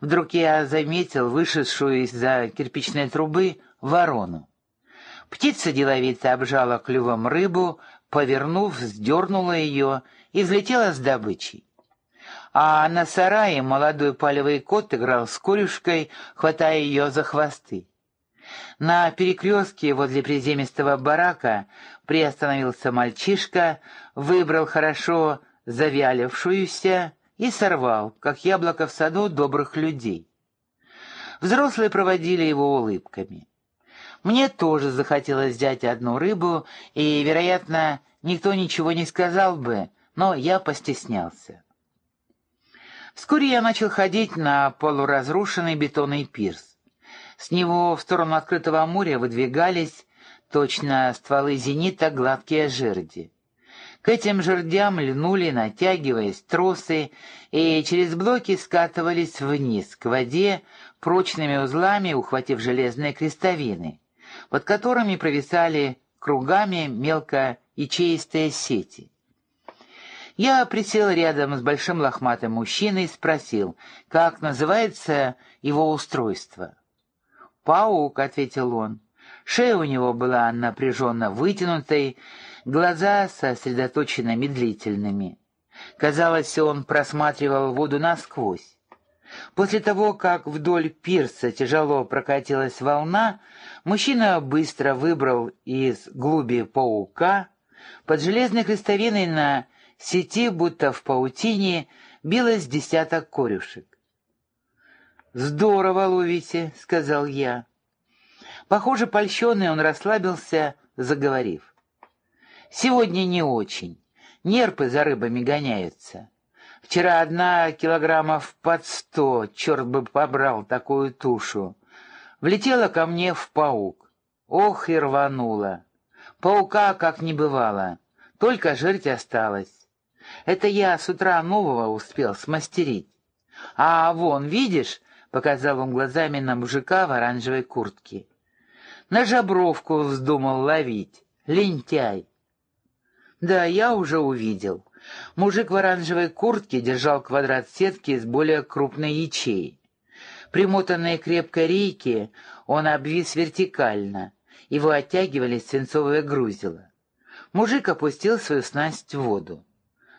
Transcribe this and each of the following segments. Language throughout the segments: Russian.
Вдруг я заметил вышедшую из-за кирпичной трубы ворону. Птица деловито обжала клювом рыбу, повернув, сдернула ее и взлетела с добычей. А на сарае молодой палевый кот играл с корюшкой, хватая ее за хвосты. На перекрестке возле приземистого барака приостановился мальчишка, выбрал хорошо завялившуюся и сорвал, как яблоко в саду добрых людей. Взрослые проводили его улыбками. Мне тоже захотелось взять одну рыбу, и, вероятно, никто ничего не сказал бы, но я постеснялся. Вскоре я начал ходить на полуразрушенный бетонный пирс. С него в сторону открытого моря выдвигались, точно стволы зенита, гладкие жерди. К этим жердям льнули, натягиваясь, тросы, и через блоки скатывались вниз, к воде, прочными узлами ухватив железные крестовины, под которыми провисали кругами мелко ячеистые сети. Я присел рядом с большим лохматым мужчиной и спросил, как называется его устройство. «Паук», — ответил он. Шея у него была напряженно вытянутой, глаза сосредоточенно медлительными. Казалось, он просматривал воду насквозь. После того, как вдоль пирса тяжело прокатилась волна, мужчина быстро выбрал из глуби паука, под железной крестовиной на сети, будто в паутине, билось десяток корюшек. «Здорово ловите», — сказал я. Похоже, польщенный он расслабился, заговорив. «Сегодня не очень. Нерпы за рыбами гоняются. Вчера одна килограммов под сто, черт бы побрал такую тушу. Влетела ко мне в паук. Ох и рванула. Паука как не бывало, только жерть осталась. Это я с утра нового успел смастерить. А вон, видишь, — показал он глазами на мужика в оранжевой куртке. На жабровку вздумал ловить. Лентяй. Да, я уже увидел. Мужик в оранжевой куртке держал квадрат сетки из более крупной ячеи. Примотанные крепко рейки он обвис вертикально. Его оттягивали свинцовые грузила. Мужик опустил свою снасть в воду.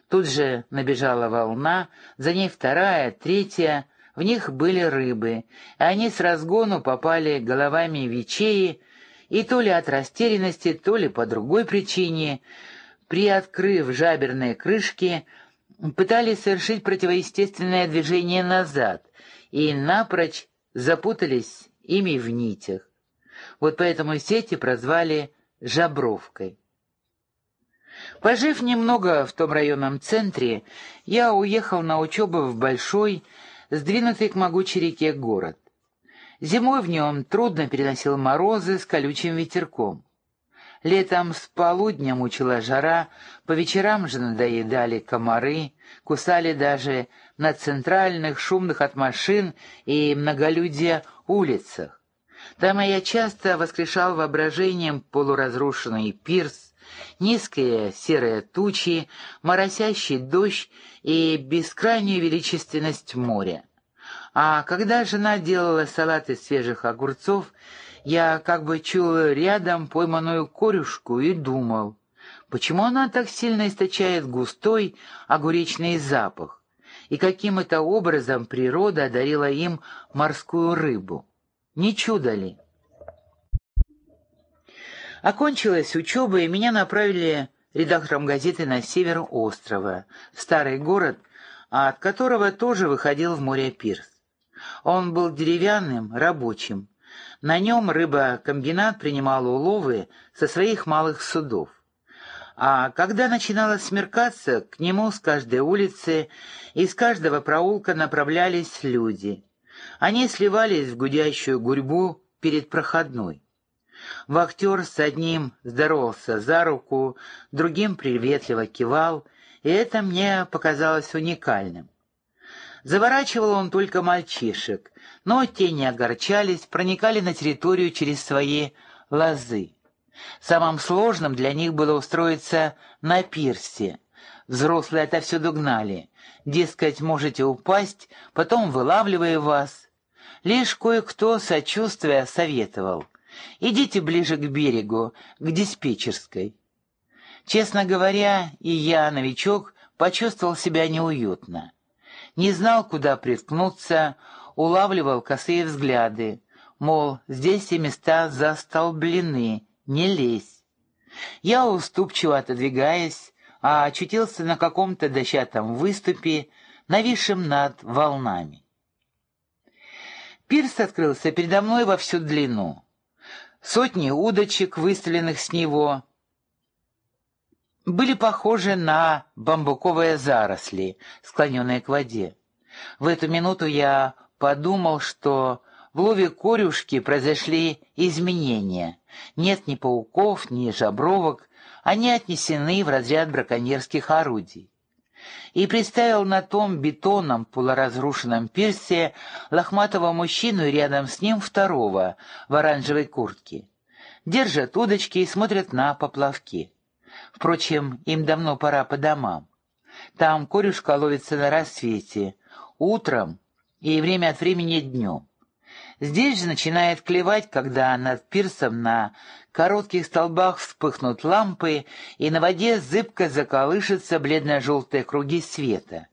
Тут же набежала волна, за ней вторая, третья — в них были рыбы, и они с разгону попали головами в ячеи, и то ли от растерянности, то ли по другой причине, приоткрыв жаберные крышки, пытались совершить противоестественное движение назад и напрочь запутались ими в нитях. Вот поэтому сети прозвали «жабровкой». Пожив немного в том районном центре, я уехал на учебу в большой, сдвинутый к могучей реке город. Зимой в нем трудно переносил морозы с колючим ветерком. Летом с полудня мучила жара, по вечерам же надоедали комары, кусали даже на центральных, шумных от машин и многолюдия улицах. Там я часто воскрешал воображением полуразрушенный пирс, низкие серые тучи, моросящий дождь и бескрайнюю величественность моря. А когда жена делала салат из свежих огурцов, я как бы чул рядом пойманную корюшку и думал, почему она так сильно источает густой огуречный запах, и каким это образом природа одарила им морскую рыбу. Не чудо ли? Окончилась учеба, и меня направили редактором газеты на север острова, старый город, от которого тоже выходил в море пирс. Он был деревянным, рабочим. На нем рыбокомбинат принимал уловы со своих малых судов. А когда начинало смеркаться, к нему с каждой улицы, из каждого проулка направлялись люди. Они сливались в гудящую гурьбу перед проходной. Вахтер с одним здоровался за руку, другим приветливо кивал, и это мне показалось уникальным. Заворачивал он только мальчишек, но те не огорчались, проникали на территорию через свои лозы. Самым сложным для них было устроиться на пирсе. Взрослые отовсюду гнали. дескать, можете упасть, потом вылавливая вас. Лишь кое-кто сочувствия советовал. Идите ближе к берегу, к диспетчерской. Честно говоря, и я, новичок, почувствовал себя неуютно. Не знал, куда приткнуться, улавливал косые взгляды, мол, здесь все места застолблены, не лезь. Я, уступчиво отодвигаясь, а очутился на каком-то дощатом выступе, нависшем над волнами. Пирс открылся передо мной во всю длину. Сотни удочек, выстреленных с него, были похожи на бамбуковые заросли, склоненные к воде. В эту минуту я подумал, что в лове корюшки произошли изменения. Нет ни пауков, ни жабровок, они отнесены в разряд браконьерских орудий. И представил на том бетонном полуразрушенном пирсе лохматого мужчину и рядом с ним второго в оранжевой куртке. Держат удочки и смотрят на поплавки. Впрочем, им давно пора по домам. Там корюшка ловится на рассвете, утром и время от времени днем. Здесь же начинает клевать, когда над пирсом на коротких столбах вспыхнут лампы, и на воде зыбко заколышутся бледно-желтые круги света.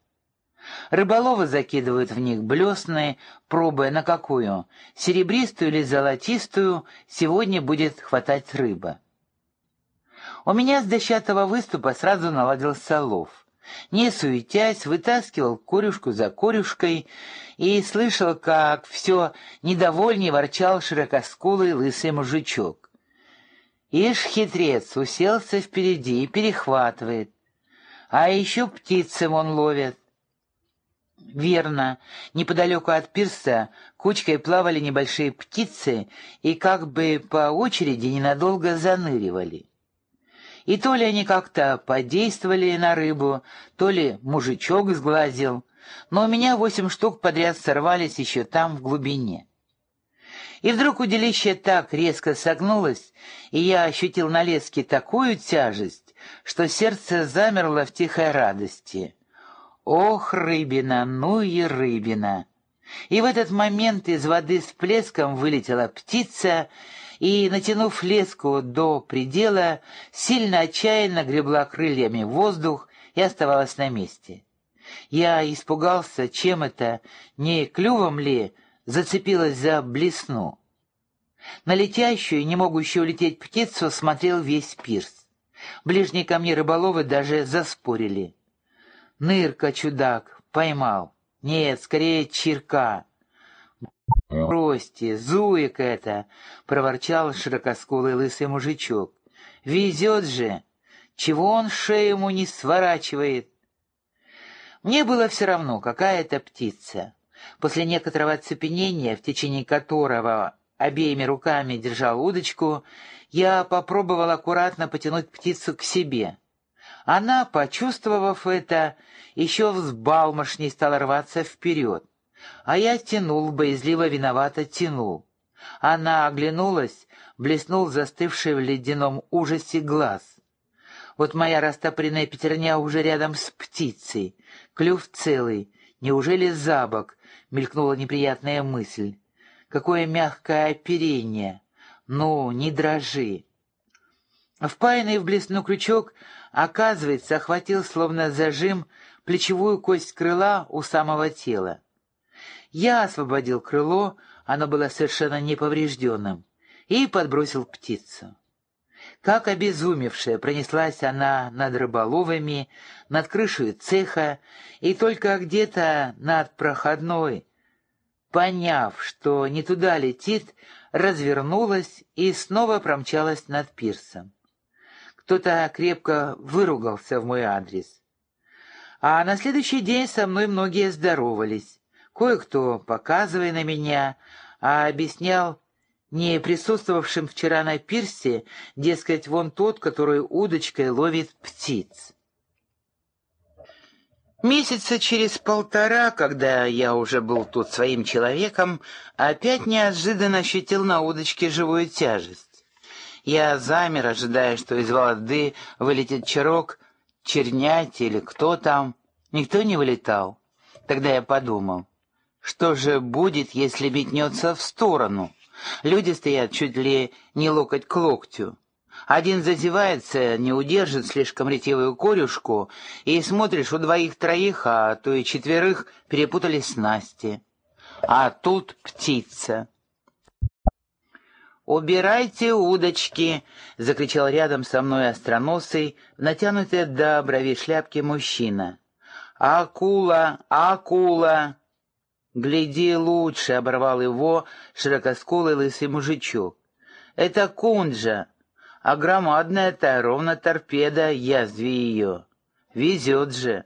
Рыболовы закидывают в них блесны, пробуя на какую, серебристую или золотистую, сегодня будет хватать рыба. У меня с дощатого выступа сразу наладился лов. Не суетясь, вытаскивал корюшку за корюшкой и слышал, как все недовольнее ворчал широкоскулый лысый мужичок. Ишь, хитрец, уселся впереди и перехватывает. А еще птицы вон ловят. Верно, неподалеку от пирса кучкой плавали небольшие птицы и как бы по очереди ненадолго заныривали. И то ли они как-то подействовали на рыбу, то ли мужичок сглазил, но у меня восемь штук подряд сорвались еще там, в глубине. И вдруг удилище так резко согнулось, и я ощутил на леске такую тяжесть, что сердце замерло в тихой радости. Ох, рыбина, ну и рыбина! И в этот момент из воды с плеском вылетела птица и, натянув леску до предела, сильно отчаянно гребла крыльями в воздух и оставалась на месте. Я испугался, чем это, не клювом ли, зацепилась за блесну. На летящую, не могущую улететь птицу, смотрел весь пирс. Ближние ко мне рыболовы даже заспорили. Нырка, чудак, поймал. Нет, скорее чирка. «Бросьте, зуек это!» — проворчал широкоскулый лысый мужичок. «Везет же! Чего он шею ему не сворачивает?» Мне было все равно, какая это птица. После некоторого оцепенения, в течение которого обеими руками держал удочку, я попробовал аккуратно потянуть птицу к себе. Она, почувствовав это, еще взбалмошней стала рваться вперед. А я тянул, боязливо виновато тянул. Она оглянулась, блеснул застывший в ледяном ужасе глаз. Вот моя растопленная пятерня уже рядом с птицей, клюв целый. Неужели забок? Мелькнула неприятная мысль. Какое мягкое оперение! Ну, не дрожи! Впаянный в блесну крючок, оказывается, охватил словно зажим плечевую кость крыла у самого тела. Я освободил крыло, оно было совершенно неповрежденным, и подбросил птицу. Как обезумевшая пронеслась она над рыболовами, над крышей цеха, и только где-то над проходной, поняв, что не туда летит, развернулась и снова промчалась над пирсом. Кто-то крепко выругался в мой адрес. А на следующий день со мной многие здоровались. Кое-кто, показывая на меня, а объяснял не присутствовавшим вчера на пирсе, дескать, вон тот, который удочкой ловит птиц. Месяца через полтора, когда я уже был тут своим человеком, опять неожиданно ощутил на удочке живую тяжесть. Я замер, ожидая, что из воды вылетит черок, чернять или кто там. Никто не вылетал. Тогда я подумал, что же будет, если метнется в сторону? Люди стоят чуть ли не локоть к локтю. Один зазевается, не удержит слишком ретивую корюшку, и смотришь, у двоих-троих, а то и четверых перепутались снасти. А тут птица. «Убирайте удочки!» — закричал рядом со мной остроносый, натянутый до брови шляпки мужчина. «Акула! Акула!» «Гляди лучше!» — оборвал его широкоскулый лысый мужичок. «Это кунджа, а громадная-то ровно торпеда, язви ее. Везет же!»